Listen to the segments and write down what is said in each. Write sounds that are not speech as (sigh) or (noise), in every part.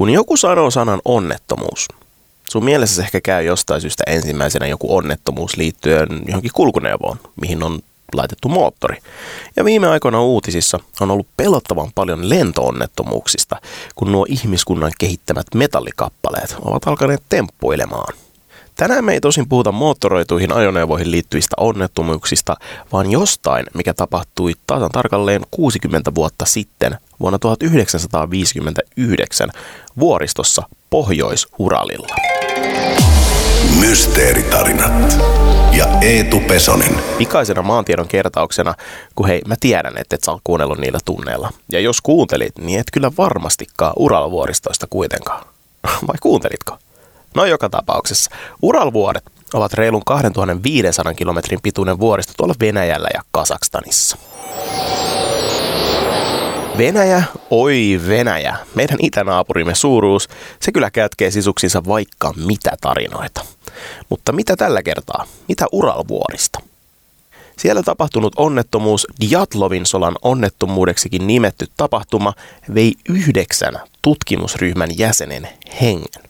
Kun joku sanoo sanan onnettomuus, sun mielessä ehkä käy jostain syystä ensimmäisenä joku onnettomuus liittyen johonkin kulkuneuvoon, mihin on laitettu moottori. Ja viime aikoina uutisissa on ollut pelottavan paljon lentoonnettomuuksista, kun nuo ihmiskunnan kehittämät metallikappaleet ovat alkaneet temppuilemaan. Tänään me ei tosin puhuta moottoroituihin ajoneuvoihin liittyvistä onnettomuuksista, vaan jostain, mikä tapahtui tasan tarkalleen 60 vuotta sitten vuonna 1959 vuoristossa Pohjois-Uralilla. Mysteeritarinat ja Eetu Pesonen. Pikaisena maantiedon kertauksena, kun hei, mä tiedän, että et sä oot kuunnellut niillä tunneilla. Ja jos kuuntelit, niin et kyllä varmastikaan Uralvuoristoista kuitenkaan. (laughs) Vai kuuntelitko? No joka tapauksessa. Uralvuoret ovat reilun 2500 kilometrin pituinen vuoristo tuolla Venäjällä ja Kasakstanissa. Venäjä, oi Venäjä, meidän itänaapurimme suuruus, se kyllä kätkee sisuksinsa vaikka mitä tarinoita. Mutta mitä tällä kertaa? Mitä Uralvuorista? Siellä tapahtunut onnettomuus, Diatlovin solan onnettomuudeksikin nimetty tapahtuma, vei yhdeksän tutkimusryhmän jäsenen hengen.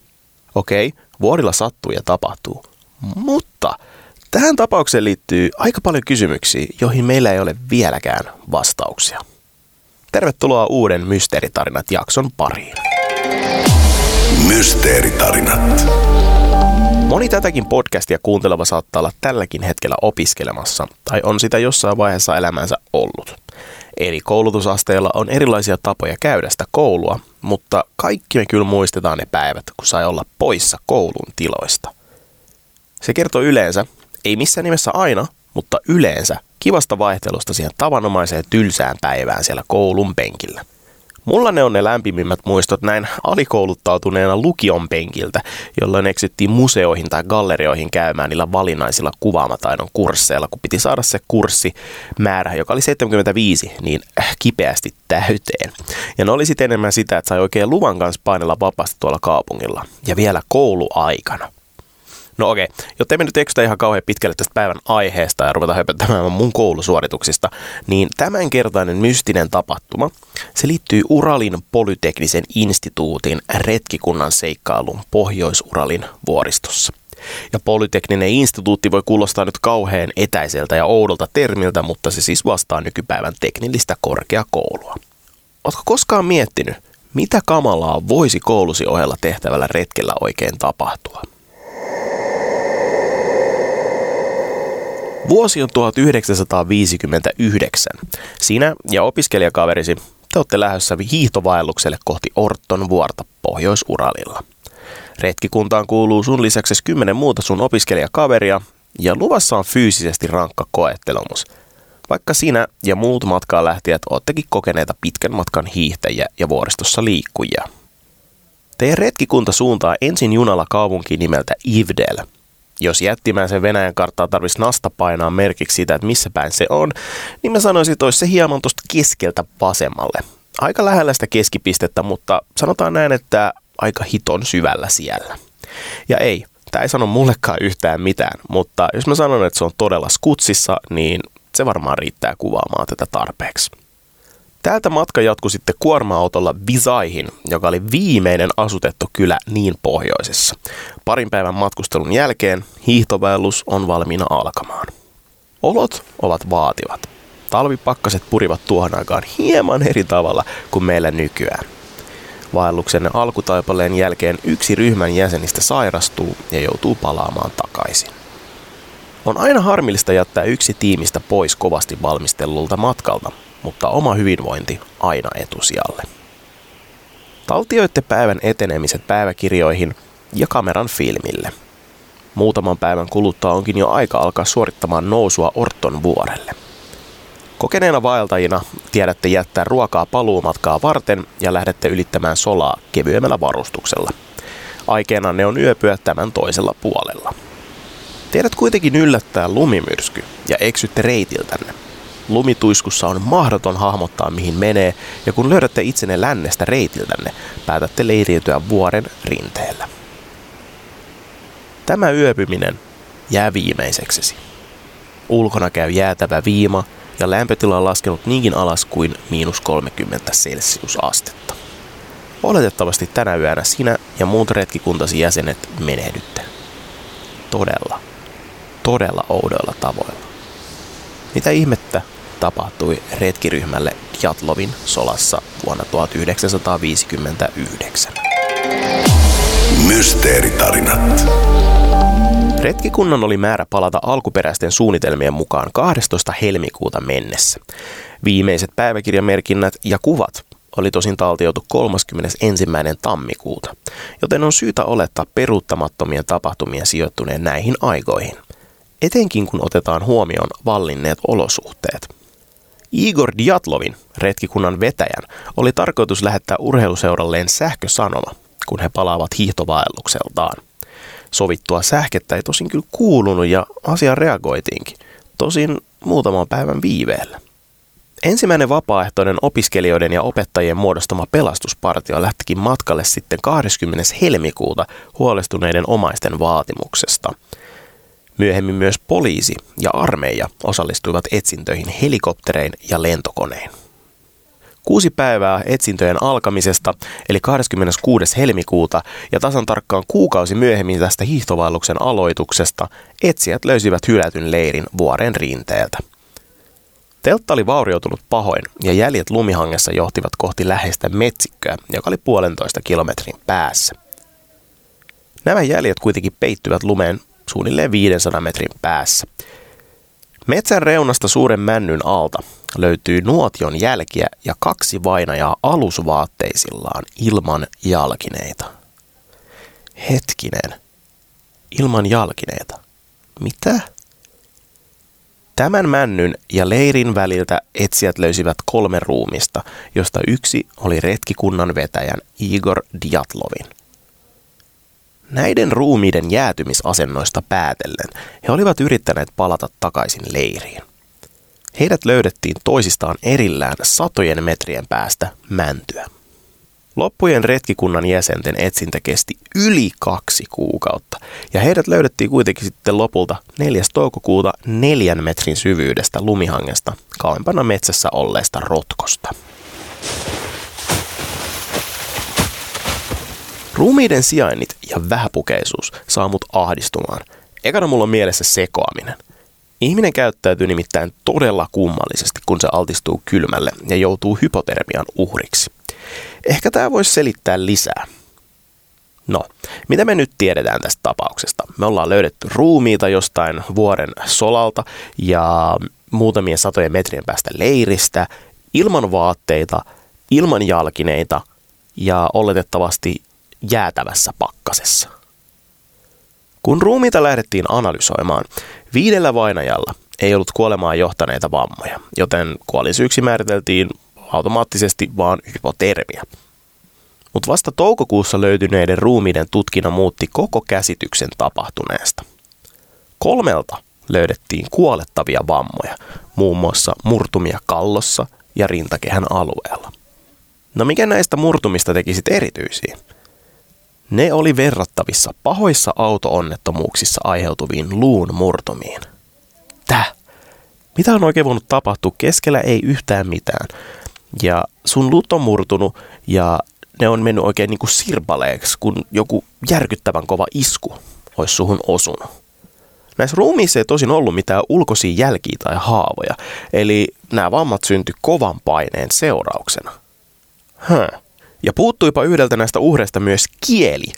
Okei, vuorilla sattuu ja tapahtuu. Mutta tähän tapaukseen liittyy aika paljon kysymyksiä, joihin meillä ei ole vieläkään vastauksia. Tervetuloa uuden Mysteeritarinat-jakson pariin. Mysteeritarinat. Moni tätäkin podcastia kuunteleva saattaa olla tälläkin hetkellä opiskelemassa tai on sitä jossain vaiheessa elämänsä ollut. Eri koulutusasteilla on erilaisia tapoja käydä sitä koulua, mutta kaikki me kyllä muistetaan ne päivät, kun sai olla poissa koulun tiloista. Se kertoo yleensä, ei missään nimessä aina, mutta yleensä kivasta vaihtelusta siihen tavanomaiseen tylsään päivään siellä koulun penkillä. Mulla ne on ne lämpimimmät muistot näin alikouluttautuneena lukion penkiltä, jolloin eksyttiin museoihin tai gallerioihin käymään niillä valinnaisilla kuvaamataidon kursseilla, kun piti saada se kurssi määrä, joka oli 75, niin kipeästi täyteen. Ja ne oli sitten enemmän sitä, että sai oikein luvan kanssa painella vapaasti tuolla kaupungilla. Ja vielä kouluaikana. No okei, jotta emme nyt eksytä ihan kauhean pitkälle tästä päivän aiheesta ja ruveta höpöttämään mun koulusuorituksista, niin tämänkertainen mystinen tapahtuma, se liittyy Uralin polyteknisen instituutin retkikunnan seikkailuun Pohjois-Uralin vuoristossa. Ja polytekninen instituutti voi kuulostaa nyt kauhean etäiseltä ja oudolta termiltä, mutta se siis vastaa nykypäivän teknillistä korkeakoulua. Oletko koskaan miettinyt, mitä kamalaa voisi koulusi ohella tehtävällä retkellä oikein tapahtua? Vuosi on 1959. Sinä ja opiskelijakaverisi te olette lähdössä hiihtovaellukselle kohti Orton vuorta Pohjois-Uralilla. Retkikuntaan kuuluu sun lisäksi kymmenen muuta sun opiskelijakaveria ja luvassa on fyysisesti rankka koettelemus. Vaikka sinä ja muut matkaan lähtijät oottekin kokeneita pitkän matkan hiihtäjiä ja vuoristossa liikkujia. Teidän retkikunta suuntaa ensin junalla kaupunkiin nimeltä Ivdel – jos jättimäisen Venäjän karttaa tarvitsisi nasta painaa merkiksi sitä, että missä päin se on, niin mä sanoisin, että olisi se hieman tuosta keskeltä vasemmalle. Aika lähellä sitä keskipistettä, mutta sanotaan näin, että aika hiton syvällä siellä. Ja ei, tämä ei sano mullekaan yhtään mitään, mutta jos mä sanon, että se on todella skutsissa, niin se varmaan riittää kuvaamaan tätä tarpeeksi. Täältä matka jatkui sitten kuorma-autolla Visaihin, joka oli viimeinen asutettu kylä niin pohjoisessa. Parin päivän matkustelun jälkeen hiihtovaellus on valmiina alkamaan. Olot ovat vaativat. Talvipakkaset purivat tuohon aikaan hieman eri tavalla kuin meillä nykyään. Vaelluksen alkutaipaleen jälkeen yksi ryhmän jäsenistä sairastuu ja joutuu palaamaan takaisin. On aina harmillista jättää yksi tiimistä pois kovasti valmistellulta matkalta, mutta oma hyvinvointi aina etusijalle. Taltioitte päivän etenemiset päiväkirjoihin ja kameran filmille. Muutaman päivän kuluttua onkin jo aika alkaa suorittamaan nousua Orton vuorelle. Kokeneena vaeltajina tiedätte jättää ruokaa paluumatkaa varten ja lähdette ylittämään solaa kevyemmällä varustuksella. Aikeena ne on yöpyä tämän toisella puolella. Teidät kuitenkin yllättää lumimyrsky ja eksytte reitiltänne – Lumituiskussa on mahdoton hahmottaa mihin menee, ja kun löydätte itsenne lännestä reitiltänne, päätätte leiriytyä vuoren rinteellä. Tämä yöpyminen jää viimeiseksesi. Ulkona käy jäätävä viima ja lämpötila on laskenut niinkin alas kuin miinus 30 celsiusastetta. oletettavasti tänä yönä sinä ja muut retkikuntasi jäsenet menehdytte. Todella, todella oudoilla tavoilla. Mitä ihmettä tapahtui retkiryhmälle Jatlovin solassa vuonna 1959? Mysteeritarinat. Retkikunnan oli määrä palata alkuperäisten suunnitelmien mukaan 12. helmikuuta mennessä. Viimeiset päiväkirjamerkinnät ja kuvat oli tosin taltioitu 31. tammikuuta, joten on syytä olettaa peruuttamattomien tapahtumien sijoittuneen näihin aikoihin. Etenkin kun otetaan huomioon vallinneet olosuhteet. Igor Diatlovin, retkikunnan vetäjän, oli tarkoitus lähettää urheiluseuralleen sähkösanoma, kun he palaavat hiihtovaellukseltaan. Sovittua sähkettä ei tosin kyllä kuulunut ja asiaan reagoitiinkin, tosin muutaman päivän viiveellä. Ensimmäinen vapaaehtoinen opiskelijoiden ja opettajien muodostama pelastuspartio lähtikin matkalle sitten 20. helmikuuta huolestuneiden omaisten vaatimuksesta. Myöhemmin myös poliisi ja armeija osallistuivat etsintöihin helikopterein ja lentokonein. Kuusi päivää etsintöjen alkamisesta, eli 26. helmikuuta, ja tasan tarkkaan kuukausi myöhemmin tästä hiihtovaelluksen aloituksesta, etsijät löysivät hylätyn leirin vuoren rinteeltä. Teltta oli vaurioitunut pahoin ja jäljet lumihangessa johtivat kohti läheistä metsikköä, joka oli puolentoista kilometrin päässä. Nämä jäljet kuitenkin peittyvät lumeen suunnilleen 500 metrin päässä. Metsän reunasta suuren männyn alta löytyy nuotion jälkiä ja kaksi vainajaa alusvaatteisillaan ilman jalkineita. Hetkinen. Ilman jalkineita. Mitä? Tämän männyn ja leirin väliltä etsijät löysivät kolme ruumista, josta yksi oli retkikunnan vetäjän Igor Diatlovin. Näiden ruumiiden jäätymisasennoista päätellen he olivat yrittäneet palata takaisin leiriin. Heidät löydettiin toisistaan erillään satojen metrien päästä mäntyä. Loppujen retkikunnan jäsenten etsintä kesti yli kaksi kuukautta, ja heidät löydettiin kuitenkin sitten lopulta 4. toukokuuta neljän metrin syvyydestä lumihangesta kauempana metsässä olleesta rotkosta. Ruumiiden sijainnit ja vähäpukeisuus saa mut ahdistumaan. Ekana mulla on mielessä sekoaminen. Ihminen käyttäytyy nimittäin todella kummallisesti, kun se altistuu kylmälle ja joutuu hypotermian uhriksi. Ehkä tämä voisi selittää lisää. No, mitä me nyt tiedetään tästä tapauksesta? Me ollaan löydetty ruumiita jostain vuoren solalta ja muutamien satojen metrien päästä leiristä, ilman vaatteita, ilman jalkineita ja oletettavasti jäätävässä pakkasessa. Kun ruumiita lähdettiin analysoimaan, viidellä vainajalla ei ollut kuolemaan johtaneita vammoja, joten kuolinsyyksi määriteltiin automaattisesti vaan hypotermia. Mutta vasta toukokuussa löytyneiden ruumiiden tutkina muutti koko käsityksen tapahtuneesta. Kolmelta löydettiin kuolettavia vammoja, muun muassa murtumia kallossa ja rintakehän alueella. No mikä näistä murtumista teki sitten erityisiä? Ne oli verrattavissa pahoissa autoonnettomuuksissa aiheutuviin luun murtumiin. Täh? Mitä on oikein voinut tapahtua? Keskellä ei yhtään mitään. Ja sun luut on murtunut ja ne on mennyt oikein niin kuin sirpaleeksi, kun joku järkyttävän kova isku olisi suhun osunut. Näissä ruumiissa ei tosin ollut mitään ulkoisia jälkiä tai haavoja, eli nämä vammat syntyi kovan paineen seurauksena. Huh. Ja puuttuipa yhdeltä näistä uhreista myös kieli.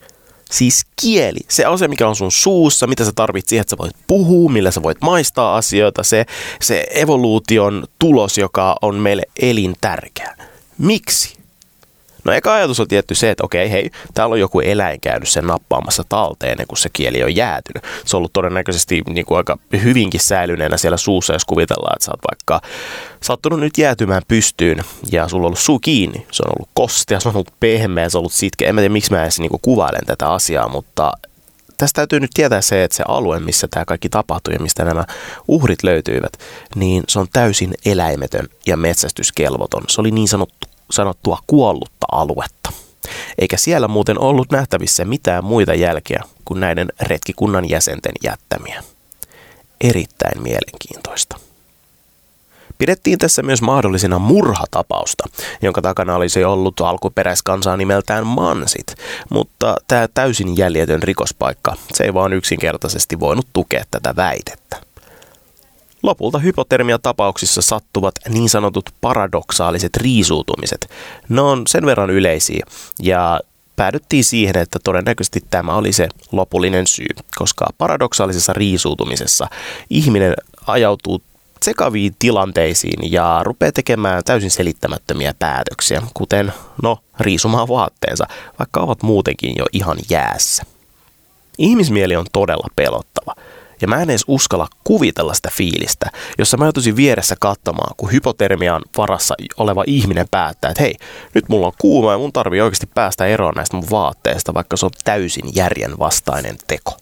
Siis kieli, se asia, mikä on sun suussa, mitä sä tarvitset siihen, että sä voit puhua, millä sä voit maistaa asioita, se, se evoluution tulos, joka on meille elintärkeä. Miksi? No eka ajatus on tietty se, että okei, hei, täällä on joku eläin käynyt sen nappaamassa talteen, kun se kieli on jäätynyt. Se on ollut todennäköisesti niin kuin aika hyvinkin säilyneenä siellä suussa, jos kuvitellaan, että sä oot vaikka sattunut nyt jäätymään pystyyn ja sulla on ollut suu kiinni. Se on ollut kostea, se on ollut pehmeä, se on ollut sitkeä. En mä tiedä, miksi mä edes niin kuvailen tätä asiaa, mutta tästä täytyy nyt tietää se, että se alue, missä tämä kaikki tapahtui ja mistä nämä uhrit löytyivät, niin se on täysin eläimetön ja metsästyskelvoton. Se oli niin sanottu sanottua kuollutta aluetta. Eikä siellä muuten ollut nähtävissä mitään muita jälkeä kuin näiden retkikunnan jäsenten jättämiä. Erittäin mielenkiintoista. Pidettiin tässä myös mahdollisena murhatapausta, jonka takana olisi ollut alkuperäiskansaa nimeltään Mansit, mutta tämä täysin jäljetön rikospaikka, se ei vaan yksinkertaisesti voinut tukea tätä väitettä. Lopulta hypotermia-tapauksissa sattuvat niin sanotut paradoksaaliset riisuutumiset. Ne on sen verran yleisiä ja päädyttiin siihen, että todennäköisesti tämä oli se lopullinen syy, koska paradoksaalisessa riisuutumisessa ihminen ajautuu sekaviin tilanteisiin ja rupeaa tekemään täysin selittämättömiä päätöksiä, kuten no riisumaan vaatteensa, vaikka ovat muutenkin jo ihan jäässä. Ihmismieli on todella pelottava. Ja mä en edes uskalla kuvitella sitä fiilistä, jossa mä joutuisin vieressä katsomaan, kun hypotermian varassa oleva ihminen päättää, että hei, nyt mulla on kuuma ja mun tarvii oikeasti päästä eroon näistä mun vaatteista, vaikka se on täysin järjen vastainen teko.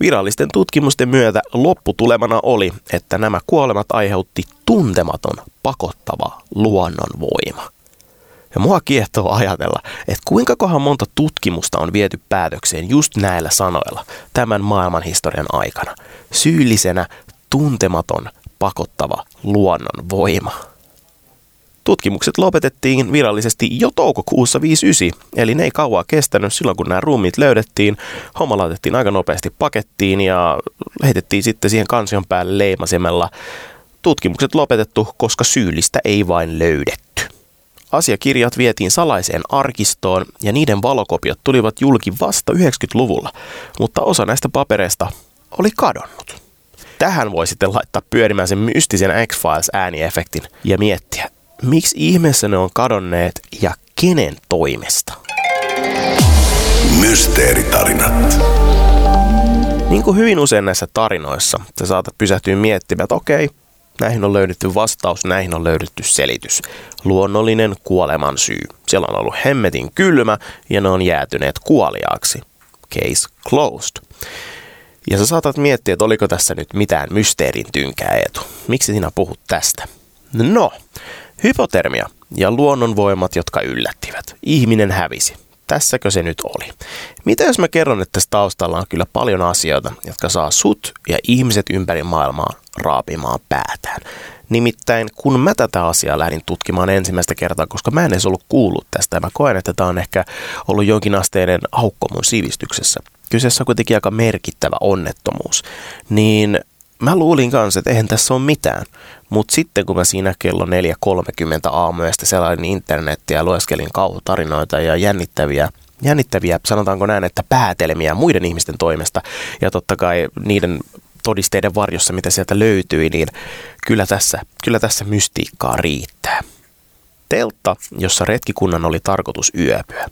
Virallisten tutkimusten myötä lopputulemana oli, että nämä kuolemat aiheutti tuntematon, pakottava luonnonvoima. Ja mua kiehtoo ajatella, että kuinka kohan monta tutkimusta on viety päätökseen just näillä sanoilla tämän maailmanhistorian aikana. Syyllisenä tuntematon, pakottava luonnonvoima. Tutkimukset lopetettiin virallisesti jo toukokuussa 59, eli ne ei kauaa kestänyt silloin, kun nämä ruumiit löydettiin. Homma laitettiin aika nopeasti pakettiin ja heitettiin sitten siihen kansion päälle leimasemella. Tutkimukset lopetettu, koska syyllistä ei vain löydetty. Asiakirjat vietiin salaiseen arkistoon ja niiden valokopiot tulivat julki vasta 90-luvulla, mutta osa näistä papereista oli kadonnut. Tähän voi sitten laittaa pyörimään sen mystisen X-Files ääniefektin ja miettiä, miksi ihmeessä ne on kadonneet ja kenen toimesta? Mysteeritarinat. Niin kuin hyvin usein näissä tarinoissa, sä saatat pysähtyä miettimään, että okei, näihin on löydetty vastaus, näihin on löydetty selitys. Luonnollinen kuoleman syy. Siellä on ollut hemmetin kylmä ja ne on jäätyneet kuoliaaksi. Case closed. Ja sä saatat miettiä, että oliko tässä nyt mitään mysteerin tynkää etu. Miksi sinä puhut tästä? No, Hypotermia ja luonnonvoimat, jotka yllättivät. Ihminen hävisi. Tässäkö se nyt oli? Mitä jos mä kerron, että tässä taustalla on kyllä paljon asioita, jotka saa sut ja ihmiset ympäri maailmaa raapimaan päätään? Nimittäin kun mä tätä asiaa lähdin tutkimaan ensimmäistä kertaa, koska mä en edes ollut kuullut tästä ja mä koen, että tämä on ehkä ollut jonkinasteinen aukko mun sivistyksessä. Kyseessä on kuitenkin aika merkittävä onnettomuus. Niin mä luulin kanssa, että eihän tässä ole mitään. Mutta sitten kun mä siinä kello 4.30 aamuyöstä selailin internettiä ja lueskelin kauhutarinoita ja jännittäviä, jännittäviä, sanotaanko näin, että päätelmiä muiden ihmisten toimesta ja totta kai niiden todisteiden varjossa, mitä sieltä löytyi, niin kyllä tässä, kyllä tässä mystiikkaa riittää. Teltta, jossa retkikunnan oli tarkoitus yöpyä.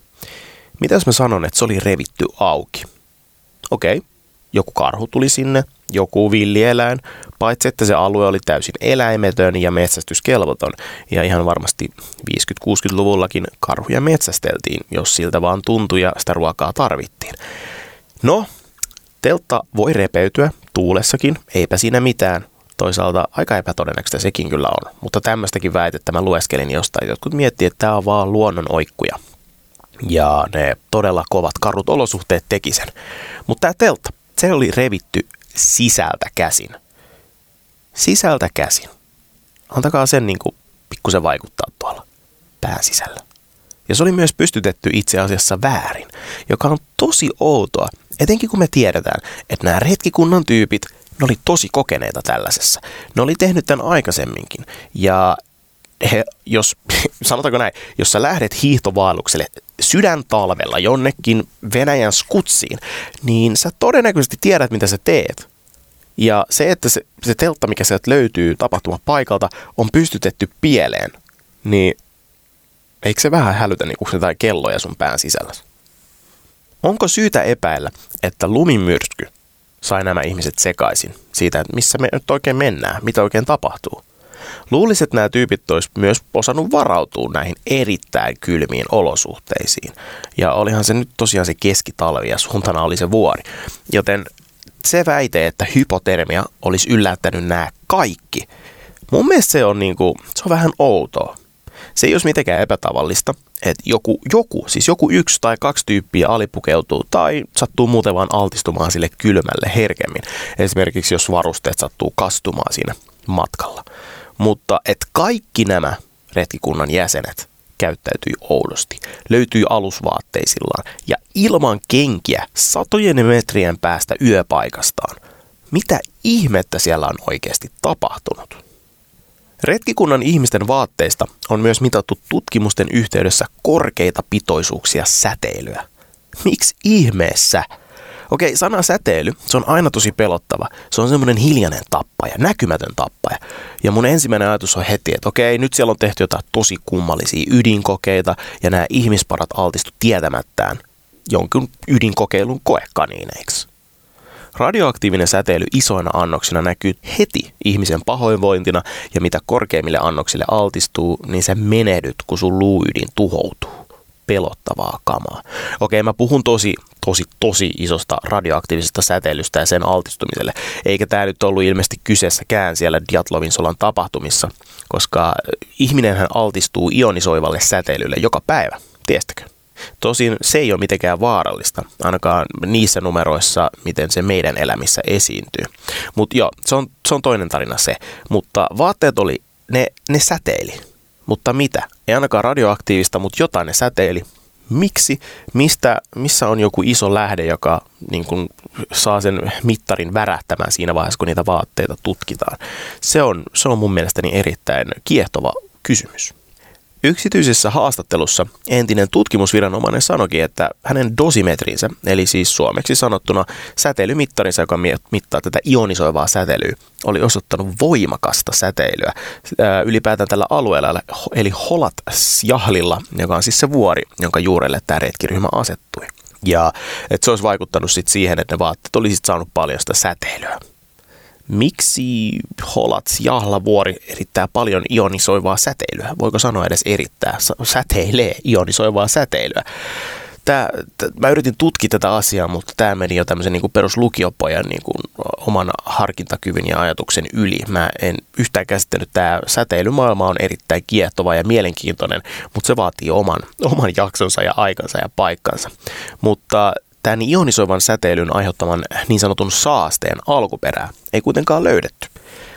Mitä jos mä sanon, että se oli revitty auki? Okei, okay, joku karhu tuli sinne, joku villieläin, paitsi että se alue oli täysin eläimetön ja metsästyskelvoton. Ja ihan varmasti 50-60-luvullakin karhuja metsästeltiin, jos siltä vaan tuntui ja sitä ruokaa tarvittiin. No, teltta voi repeytyä tuulessakin, eipä siinä mitään. Toisaalta aika epätodennäköistä sekin kyllä on, mutta tämmöistäkin väitettä mä lueskelin jostain. Jotkut miettii, että tämä on vaan luonnon oikkuja. Ja ne todella kovat karut olosuhteet teki sen. Mutta tämä teltta, se oli revitty sisältä käsin. Sisältä käsin. Antakaa sen niin pikkusen vaikuttaa tuolla pään sisällä. Ja se oli myös pystytetty itse asiassa väärin, joka on tosi outoa, etenkin kun me tiedetään, että nämä retkikunnan tyypit, ne oli tosi kokeneita tällaisessa. Ne oli tehnyt tämän aikaisemminkin. Ja he, jos, (laughs) sanotaanko näin, jos sä lähdet hiihtovaellukselle sydäntalvella jonnekin Venäjän skutsiin, niin sä todennäköisesti tiedät, mitä sä teet. Ja se, että se, se teltta, mikä sieltä löytyy paikalta, on pystytetty pieleen, niin eikö se vähän hälytä niin kuin jotain kelloja sun pään sisällä? Onko syytä epäillä, että lumimyrsky sai nämä ihmiset sekaisin siitä, että missä me nyt oikein mennään, mitä oikein tapahtuu? Luulisin, että nämä tyypit olisi myös osannut varautua näihin erittäin kylmiin olosuhteisiin. Ja olihan se nyt tosiaan se keskitalvi ja suuntana oli se vuori. Joten se väite, että hypotermia olisi yllättänyt nämä kaikki, mun mielestä se on, niinku, se on vähän outoa. Se ei olisi mitenkään epätavallista, että joku, joku, siis joku yksi tai kaksi tyyppiä alipukeutuu tai sattuu muuten vaan altistumaan sille kylmälle herkemmin. Esimerkiksi jos varusteet sattuu kastumaan siinä matkalla. Mutta että kaikki nämä retkikunnan jäsenet käyttäytyi oudosti, löytyi alusvaatteisillaan ja ilman kenkiä satojen metrien päästä yöpaikastaan. Mitä ihmettä siellä on oikeasti tapahtunut? Retkikunnan ihmisten vaatteista on myös mitattu tutkimusten yhteydessä korkeita pitoisuuksia säteilyä. Miksi ihmeessä? Okei, sana säteily, se on aina tosi pelottava. Se on semmoinen hiljainen tappaja, näkymätön tappaja. Ja mun ensimmäinen ajatus on heti, että okei, nyt siellä on tehty jotain tosi kummallisia ydinkokeita ja nämä ihmisparat altistu tietämättään jonkun ydinkokeilun koekaniineiksi. Radioaktiivinen säteily isoina annoksina näkyy heti ihmisen pahoinvointina ja mitä korkeimmille annoksille altistuu, niin sä menehdyt, kun sun luuydin tuhoutuu. Pelottavaa kamaa. Okei, mä puhun tosi, tosi, tosi isosta radioaktiivisesta säteilystä ja sen altistumiselle. Eikä tämä nyt ollut ilmeisesti kyseessäkään siellä Diatlovin solan tapahtumissa, koska ihminenhän altistuu ionisoivalle säteilylle joka päivä. Tiesitkö? Tosin se ei ole mitenkään vaarallista, ainakaan niissä numeroissa, miten se meidän elämissä esiintyy. Mutta joo, se on, se on toinen tarina se. Mutta vaatteet oli, ne, ne säteili. Mutta mitä? Ei ainakaan radioaktiivista, mutta jotain ne säteili. Miksi? Mistä, missä on joku iso lähde, joka niin kun, saa sen mittarin värähtämään siinä vaiheessa, kun niitä vaatteita tutkitaan? Se on, se on mun mielestäni erittäin kiehtova kysymys. Yksityisessä haastattelussa entinen tutkimusviranomainen sanoikin, että hänen dosimetrinsä, eli siis suomeksi sanottuna säteilymittarinsa, joka mittaa tätä ionisoivaa säteilyä, oli osoittanut voimakasta säteilyä ylipäätään tällä alueella, eli Holat-Jahlilla, joka on siis se vuori, jonka juurelle tämä retkiryhmä asettui. Ja että se olisi vaikuttanut sit siihen, että ne vaatteet olisivat saanut paljon sitä säteilyä. Miksi Holats Jahlavuori erittää paljon ionisoivaa säteilyä? Voiko sanoa edes erittää? Säteilee ionisoivaa säteilyä. Tää, t- mä yritin tutkia tätä asiaa, mutta tämä meni jo tämmöisen niin peruslukiopojan niin kuin oman harkintakyvyn ja ajatuksen yli. Mä en yhtään käsittänyt, tämä säteilymaailma on erittäin kiehtova ja mielenkiintoinen, mutta se vaatii oman, oman jaksonsa ja aikansa ja paikkansa. Mutta tämän ionisoivan säteilyn aiheuttaman niin sanotun saasteen alkuperää ei kuitenkaan löydetty,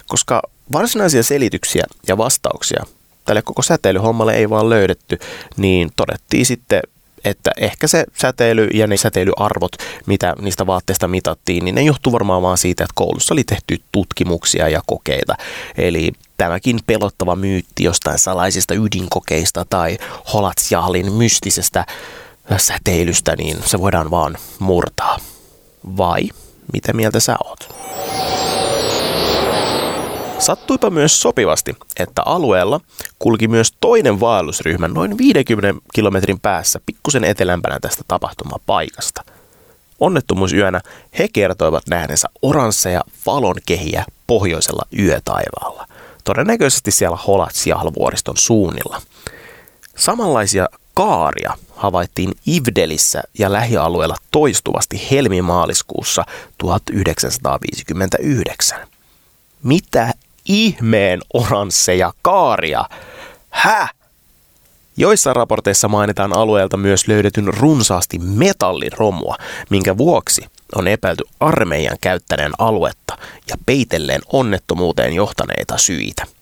koska varsinaisia selityksiä ja vastauksia tälle koko säteilyhommalle ei vaan löydetty, niin todettiin sitten, että ehkä se säteily ja ne säteilyarvot, mitä niistä vaatteista mitattiin, niin ne johtuu varmaan vaan siitä, että koulussa oli tehty tutkimuksia ja kokeita. Eli tämäkin pelottava myytti jostain salaisista ydinkokeista tai Holatsjahlin mystisestä säteilystä, niin se voidaan vaan murtaa. Vai mitä mieltä sä oot? Sattuipa myös sopivasti, että alueella kulki myös toinen vaellusryhmä noin 50 kilometrin päässä pikkusen etelämpänä tästä tapahtumapaikasta. Onnettomuusyönä he kertoivat nähneensä oransseja valonkehiä pohjoisella yötaivaalla. Todennäköisesti siellä Holatsiahl-vuoriston suunnilla. Samanlaisia kaaria havaittiin Ivdelissä ja lähialueella toistuvasti helmimaaliskuussa 1959. Mitä ihmeen oransseja kaaria? Hä? Joissa raporteissa mainitaan alueelta myös löydetyn runsaasti metalliromua, minkä vuoksi on epäilty armeijan käyttäneen aluetta ja peitelleen onnettomuuteen johtaneita syitä.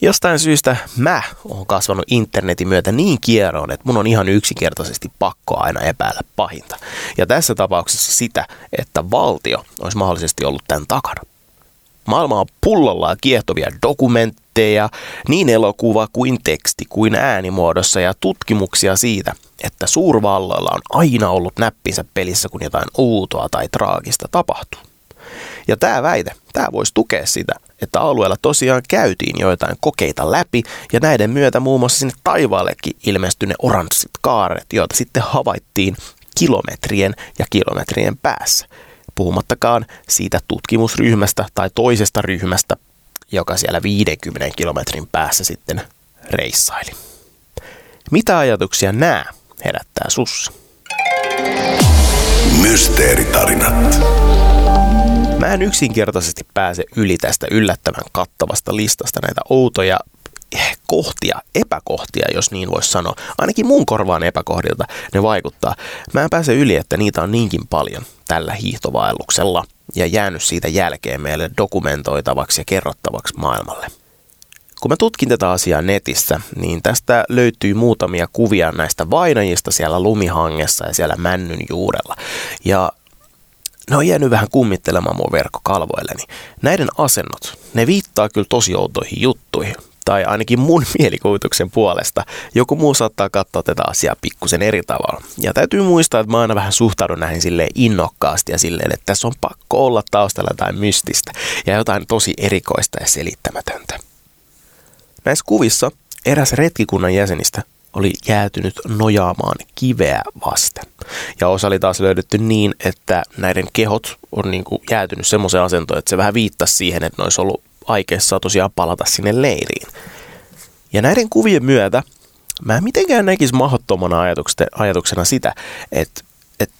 Jostain syystä mä oon kasvanut internetin myötä niin kieroon, että mun on ihan yksinkertaisesti pakko aina epäillä pahinta. Ja tässä tapauksessa sitä, että valtio olisi mahdollisesti ollut tämän takana. Maailma on pullollaan kiehtovia dokumentteja, niin elokuva kuin teksti kuin äänimuodossa ja tutkimuksia siitä, että suurvalloilla on aina ollut näppinsä pelissä, kun jotain outoa tai traagista tapahtuu. Ja tämä väite, tämä voisi tukea sitä, että alueella tosiaan käytiin joitain kokeita läpi ja näiden myötä muun muassa sinne taivaallekin ilmestyi ne oranssit kaaret, joita sitten havaittiin kilometrien ja kilometrien päässä. Puhumattakaan siitä tutkimusryhmästä tai toisesta ryhmästä, joka siellä 50 kilometrin päässä sitten reissaili. Mitä ajatuksia nämä herättää sussa? Mysteeritarinat. Mä en yksinkertaisesti pääse yli tästä yllättävän kattavasta listasta näitä outoja kohtia, epäkohtia, jos niin voisi sanoa. Ainakin mun korvaan epäkohdilta ne vaikuttaa. Mä en pääse yli, että niitä on niinkin paljon tällä hiihtovaelluksella ja jäänyt siitä jälkeen meille dokumentoitavaksi ja kerrottavaksi maailmalle. kun mä tutkin tätä asiaa netissä, niin tästä löytyy muutamia kuvia näistä vainajista siellä lumihangessa ja siellä männyn juurella. Ja ne on jäänyt vähän kummittelemaan mun verkkokalvoilleni. Näiden asennot, ne viittaa kyllä tosi outoihin juttuihin tai ainakin mun (laughs) mielikuvituksen puolesta. Joku muu saattaa katsoa tätä asiaa pikkusen eri tavalla. Ja täytyy muistaa, että mä aina vähän suhtaudun näihin silleen innokkaasti ja silleen, että tässä on pakko olla taustalla jotain mystistä ja jotain tosi erikoista ja selittämätöntä. Näissä kuvissa eräs retkikunnan jäsenistä oli jäätynyt nojaamaan kiveä vasten. Ja osa oli taas löydetty niin, että näiden kehot on niin kuin jäätynyt semmoiseen asentoon, että se vähän viittasi siihen, että ne olisi ollut aikeessa tosiaan palata sinne leiriin. Ja näiden kuvien myötä mä en mitenkään näkisi mahdottomana ajatuksena sitä, että, että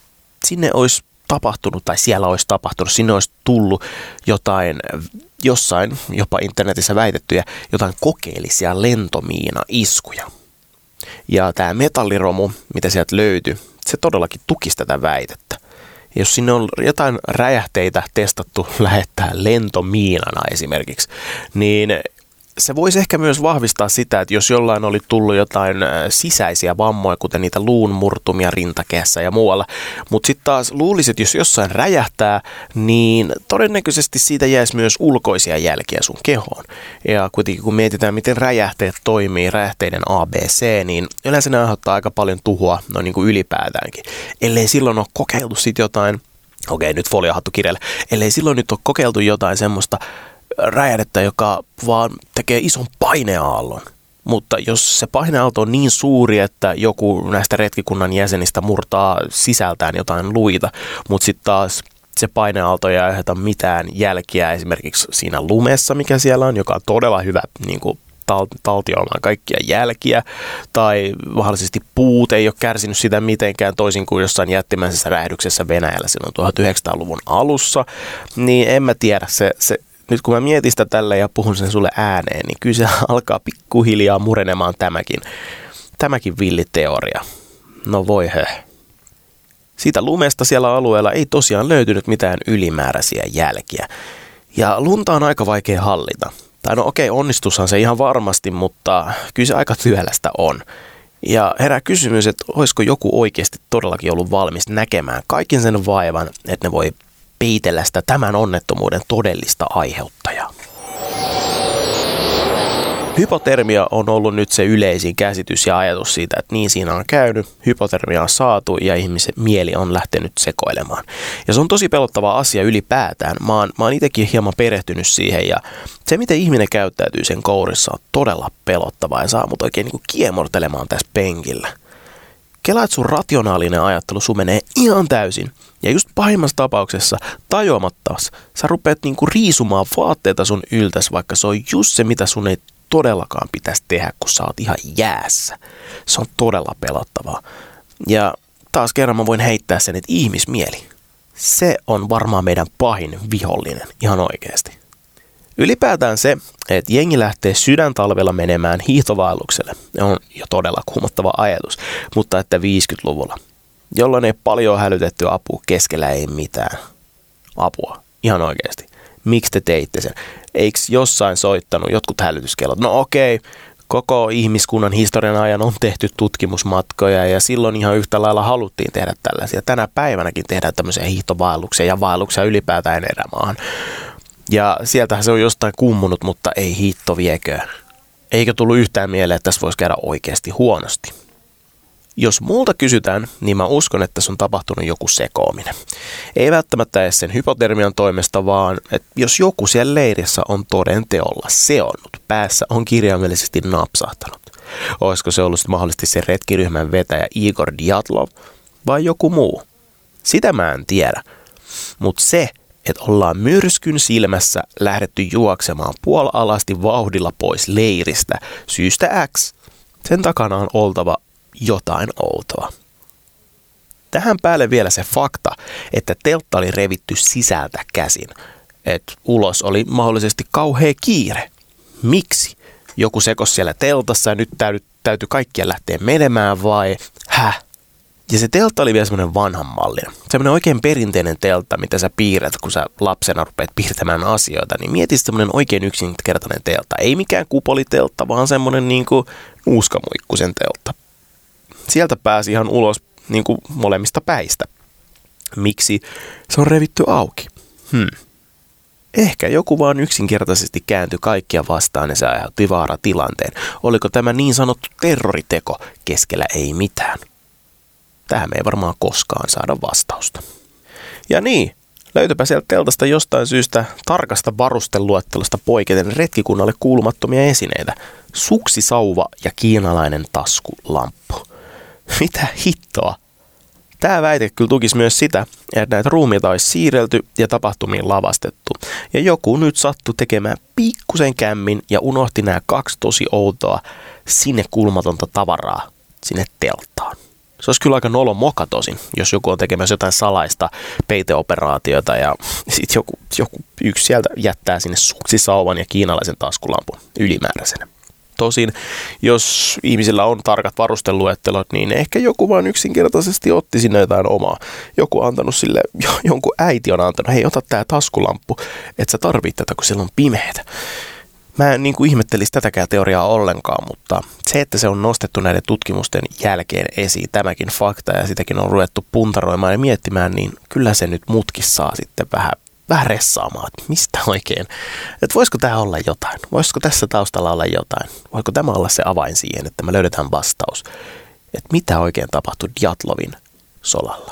sinne olisi tapahtunut tai siellä olisi tapahtunut, sinne olisi tullut jotain, jossain jopa internetissä väitettyjä, jotain kokeellisia lentomiina-iskuja. Ja tämä metalliromu, mitä sieltä löytyi, se todellakin tukisi tätä väitettä. Jos sinne on jotain räjähteitä testattu (laughs) lähettää lentomiinana esimerkiksi, niin se voisi ehkä myös vahvistaa sitä, että jos jollain oli tullut jotain äh, sisäisiä vammoja, kuten niitä luun murtumia rintakeessä ja muualla, mutta sitten taas luulisin, että jos jossain räjähtää, niin todennäköisesti siitä jäisi myös ulkoisia jälkiä sun kehoon. Ja kuitenkin kun mietitään, miten räjähteet toimii, räjähteiden ABC, niin yleensä ne aiheuttaa aika paljon tuhoa noin niin kuin ylipäätäänkin. Ellei silloin ole kokeiltu sitten jotain, okei nyt foliohattu kirjalle, ellei silloin nyt ole kokeiltu jotain semmoista, räjähdettä, joka vaan tekee ison paineaallon. Mutta jos se paineaalto on niin suuri, että joku näistä retkikunnan jäsenistä murtaa sisältään jotain luita, mutta sitten taas se paineaalto ei aiheuta mitään jälkiä esimerkiksi siinä lumessa, mikä siellä on, joka on todella hyvä niin kuin taltioimaan kaikkia jälkiä, tai mahdollisesti puut ei ole kärsinyt sitä mitenkään toisin kuin jossain jättimäisessä räjähdyksessä Venäjällä silloin 1900-luvun alussa, niin en mä tiedä, se, se nyt kun mä mietin sitä tällä ja puhun sen sulle ääneen, niin kyllä se (laughs) alkaa pikkuhiljaa murenemaan tämäkin, tämäkin villiteoria. No voi hö. Siitä lumesta siellä alueella ei tosiaan löytynyt mitään ylimääräisiä jälkiä. Ja lunta on aika vaikea hallita. Tai no okei, onnistushan se ihan varmasti, mutta kyllä se aika työlästä on. Ja herää kysymys, että olisiko joku oikeasti todellakin ollut valmis näkemään kaiken sen vaivan, että ne voi peitellä sitä tämän onnettomuuden todellista aiheuttajaa. Hypotermia on ollut nyt se yleisin käsitys ja ajatus siitä, että niin siinä on käynyt, hypotermia on saatu ja ihmisen mieli on lähtenyt sekoilemaan. Ja se on tosi pelottava asia ylipäätään. Mä oon, mä oon itsekin hieman perehtynyt siihen ja se, miten ihminen käyttäytyy sen kourissa on todella pelottavaa ja saa mut oikein niin kiemortelemaan tässä penkillä. Kelaat sun rationaalinen ajattelu, sun menee ihan täysin ja just pahimmassa tapauksessa tajuamatta sä rupeat niinku riisumaan vaatteita sun yltäs, vaikka se on just se, mitä sun ei todellakaan pitäisi tehdä, kun sä oot ihan jäässä. Se on todella pelottavaa. Ja taas kerran mä voin heittää sen, että ihmismieli, se on varmaan meidän pahin vihollinen, ihan oikeasti. Ylipäätään se, että jengi lähtee sydäntalvella menemään hiihtovaellukselle, on jo todella kuumottava ajatus, mutta että 50-luvulla – jolloin ei paljon hälytetty apua, keskellä ei mitään apua. Ihan oikeasti. Miksi te teitte sen? Eikö jossain soittanut jotkut hälytyskellot? No okei, koko ihmiskunnan historian ajan on tehty tutkimusmatkoja ja silloin ihan yhtä lailla haluttiin tehdä tällaisia. Tänä päivänäkin tehdään tämmöisiä hiihtovaelluksia ja vaelluksia ylipäätään erämaahan. Ja sieltähän se on jostain kummunut, mutta ei hiitto viekö. Eikö tullut yhtään mieleen, että tässä voisi käydä oikeasti huonosti? Jos multa kysytään, niin mä uskon, että se on tapahtunut joku sekoaminen. Ei välttämättä edes sen hypotermian toimesta, vaan että jos joku siellä leirissä on toden teolla seonnut, päässä on kirjaimellisesti napsahtanut. Olisiko se ollut mahdollisesti se retkiryhmän vetäjä Igor Diatlov vai joku muu? Sitä mä en tiedä. Mutta se, että ollaan myrskyn silmässä lähdetty juoksemaan puolalasti vauhdilla pois leiristä syystä X, sen takana on oltava jotain outoa. Tähän päälle vielä se fakta, että teltta oli revitty sisältä käsin. Että ulos oli mahdollisesti kauhea kiire. Miksi? Joku sekos siellä teltassa ja nyt täytyy, kaikkia lähteä menemään vai? Ja se teltta oli vielä semmoinen vanhan mallinen. Semmoinen oikein perinteinen teltta, mitä sä piirrät, kun sä lapsena rupeat piirtämään asioita. Niin mieti semmoinen oikein yksinkertainen teltta. Ei mikään kupoliteltta, vaan semmoinen niinku nuuskamuikkusen teltta. Sieltä pääsi ihan ulos niinku molemmista päistä. Miksi? Se on revitty auki. Hmm. Ehkä joku vaan yksinkertaisesti kääntyi kaikkia vastaan ja se aiheutti vaaratilanteen. Oliko tämä niin sanottu terroriteko keskellä ei mitään? Tähän me ei varmaan koskaan saada vastausta. Ja niin, löytypä sieltä teltasta jostain syystä tarkasta varusteluettelosta poiketen retkikunnalle kuulumattomia esineitä. Suksisauva ja kiinalainen taskulamppu. Mitä hittoa? Tämä väite kyllä tukisi myös sitä, että näitä ruumiita olisi siirrelty ja tapahtumiin lavastettu. Ja joku nyt sattui tekemään pikkusen kämmin ja unohti nämä kaksi tosi outoa sinne kulmatonta tavaraa sinne telttaan. Se olisi kyllä aika nolo moka tosin, jos joku on tekemässä jotain salaista peiteoperaatiota ja (laughs) sitten joku, joku yksi sieltä jättää sinne suksisauvan ja kiinalaisen taskulampun ylimääräisenä. Tosin, jos ihmisillä on tarkat varusteluettelot, niin ehkä joku vaan yksinkertaisesti otti sinne jotain omaa. Joku on antanut sille, (laughs) jonkun äiti on antanut, hei ota tää taskulamppu, että sä tarvit tätä, kun siellä on pimeätä. Mä en niin kuin ihmettelisi tätäkään teoriaa ollenkaan, mutta se, että se on nostettu näiden tutkimusten jälkeen esiin, tämäkin fakta ja sitäkin on ruvettu puntaroimaan ja miettimään, niin kyllä se nyt mutkissa sitten vähän vähän ressaamaan, että mistä oikein, että voisiko tämä olla jotain, voisiko tässä taustalla olla jotain, voiko tämä olla se avain siihen, että me löydetään vastaus, että mitä oikein tapahtui Diatlovin solalla.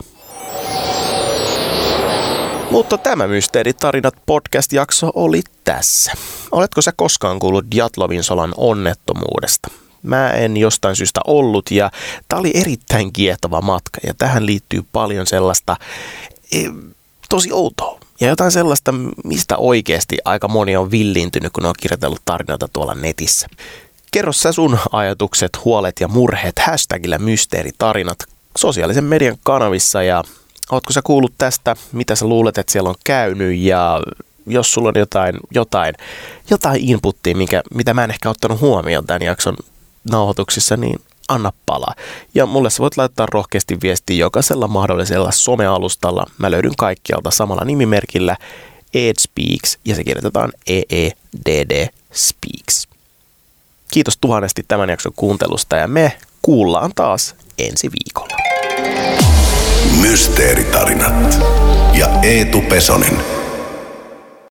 Mutta tämä Mysteeritarinat podcast-jakso oli tässä. Oletko sä koskaan kuullut Diatlovin solan onnettomuudesta? Mä en jostain syystä ollut ja tämä oli erittäin kiehtova matka ja tähän liittyy paljon sellaista e, tosi outoa ja jotain sellaista, mistä oikeasti aika moni on villiintynyt, kun on kirjoitellut tarinoita tuolla netissä. Kerro sä sun ajatukset, huolet ja murheet hashtagillä mysteeritarinat sosiaalisen median kanavissa ja ootko sä kuullut tästä, mitä sä luulet, että siellä on käynyt ja jos sulla on jotain, jotain, jotain inputtia, mikä, mitä mä en ehkä ottanut huomioon tämän jakson nauhoituksissa, niin anna palaa. Ja mulle sä voit laittaa rohkeasti viestiä jokaisella mahdollisella somealustalla. Mä löydyn kaikkialta samalla nimimerkillä Ed Speaks ja se kirjoitetaan EEDD Speaks. Kiitos tuhannesti tämän jakson kuuntelusta ja me kuullaan taas ensi viikolla. Mysteeritarinat ja Eetu Pesonen.